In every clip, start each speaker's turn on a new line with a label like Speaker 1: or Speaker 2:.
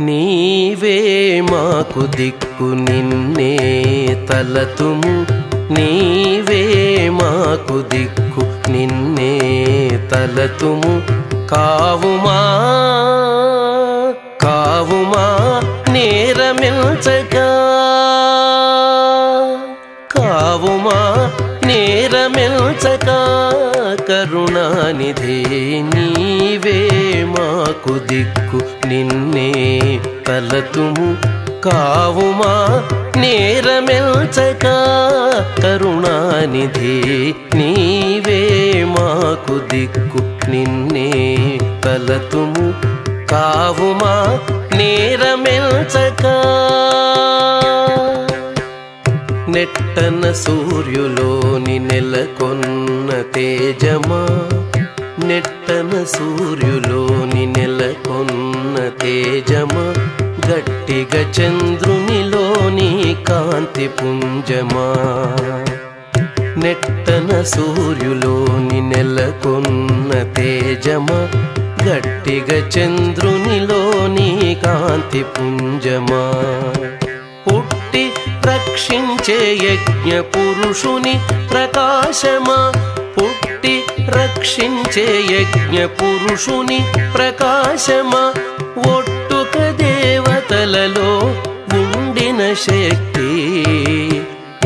Speaker 1: నీవే మాకు దిక్కు నిన్నే తలతుము. నీవే మాకు దిక్కు నిన్నే తలతుము. కావుమా కావుమా నేరమిల్చగా కావుమా నేరమిల్చగా కరుణానిధే నీవే మాకు దిక్కు నిన్నే తలతుము కావుమా నేరమెల్చక కరుణానిధే నీవే మాకు దిక్కు నిన్నే తలతుము కావుమా నేర నెట్టన సూర్యులోని నెలకొన్న తేజమా? నెట్టన సూర్యులోని నెలకొన్న తేజమా? గట్టిగా చంద్రునిలోని కాంతి పుంజమా? నెట్టన సూర్యులోని నెలకొన్న తేజమా? గట్టిగా చంద్రునిలోని కాంతి పుంజమా? పుట్టి రక్షించే యజ్ఞ పురుషుని ప్రకాశమా? పుట్టి రక్షించే యజ్ఞ పురుషుని ప్రకాశమా? ఒట్టుక దేవతలలో ఉండిన శక్తి.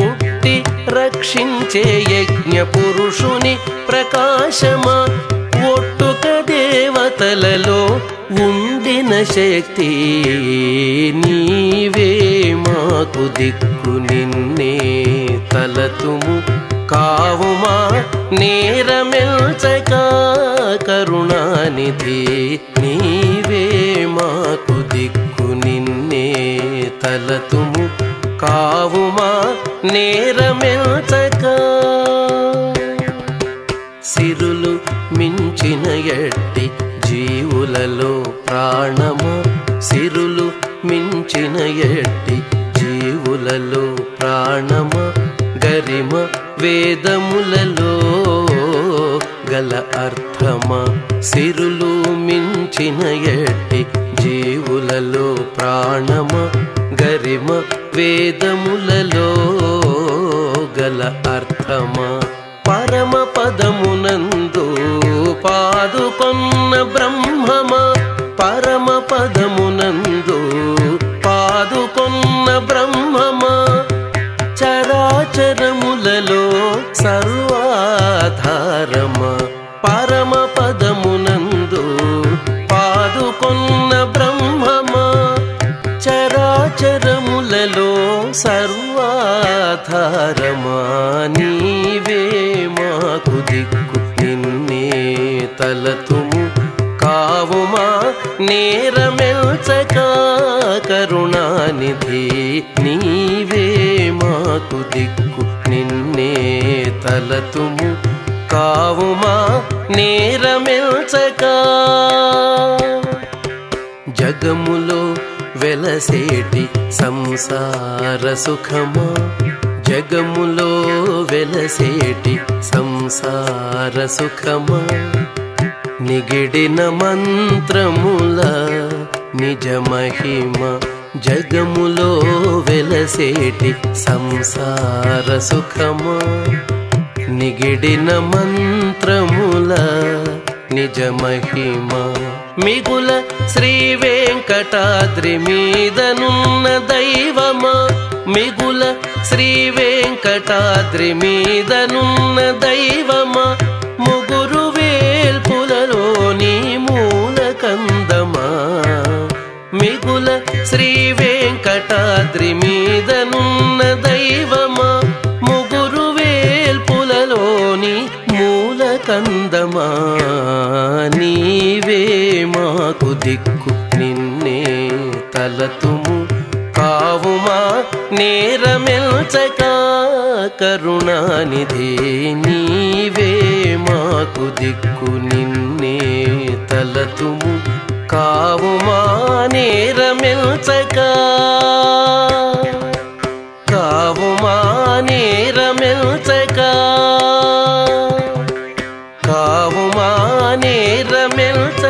Speaker 1: పుట్టి రక్షించే యజ్ఞ పురుషుని ప్రకాశమా? ఒట్టుక దేవతలలో ఉండిన శక్తి నీవే మాకు దిక్కు నిన్నే తలతుము. కావుమా నేరమెల్చక కరుణానిధి నీవే మాకు దిక్కు నిన్నే తలతుము. కావుమా నేరమెల్చక సిరులు మించిన ఎట్టి జీవులలో ప్రాణమా? సిరులు మించిన ఎట్టి జీవులలో ప్రాణమా? గరిమ వేదములలో గల అర్థమా? సిరులు మించిన ఎట్టి జీవులలో ప్రాణమా? గరిమ వేదములలో గల అర్థమా? పరమ పదమునందు పాదుకొన్న బ్రహ్మమా పరమ పదమునందు? పాదుకొన్న బ్రహ్మమా చరాచరములలో సర్వాధారమ? పరమ పదమునందు పాదుకొన్న బ్రహ్మమా చరాచరములలో సర్వాధారమా? నీవే మాకు దిక్కు. తలతుము కావుమా నేరమెల్చక కరుణానిధి నీవే మాకు దిక్కు నిన్నే తలతుము కావుమా నేరమెల్చక జగములో వెలసేటి సంసార సుఖమా జగములో వెలసేటి సంసార సుఖమా నిగిడిన మంత్రముల నిజ మహిమ జగములో వెలసేటి సంసార సుఖమా. నిగిడిన మంత్రముల నిజ మహిమ మిగుల శ్రీ వెంకటాద్రి మీదనున్న దైవమా? మిగుల శ్రీ వెంకటాద్రి మీదనున్న దైవ శ్రీ వెంకటాద్రి మీదనున్న దైవమా? ముగురు వేల్పులలోని మూల కందమా? నీవే మాకు దిక్కు నిన్నే తలతుము కావుమా? నేరమెల్చక కరుణానిధి నీవే మాకు దిక్కు నిన్నే తలతుము కావుమా నేరమెల్చక కావుమా నేరమెల్చక కావుమా నేరమెల్చ